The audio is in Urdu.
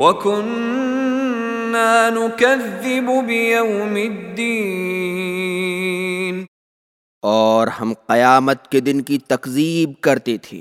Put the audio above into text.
وَكُنَّا نُكَذِّبُ بِيَوْمِ الدِّينِ۔ اور ہم قیامت کے دن کی تکذیب کرتے تھے۔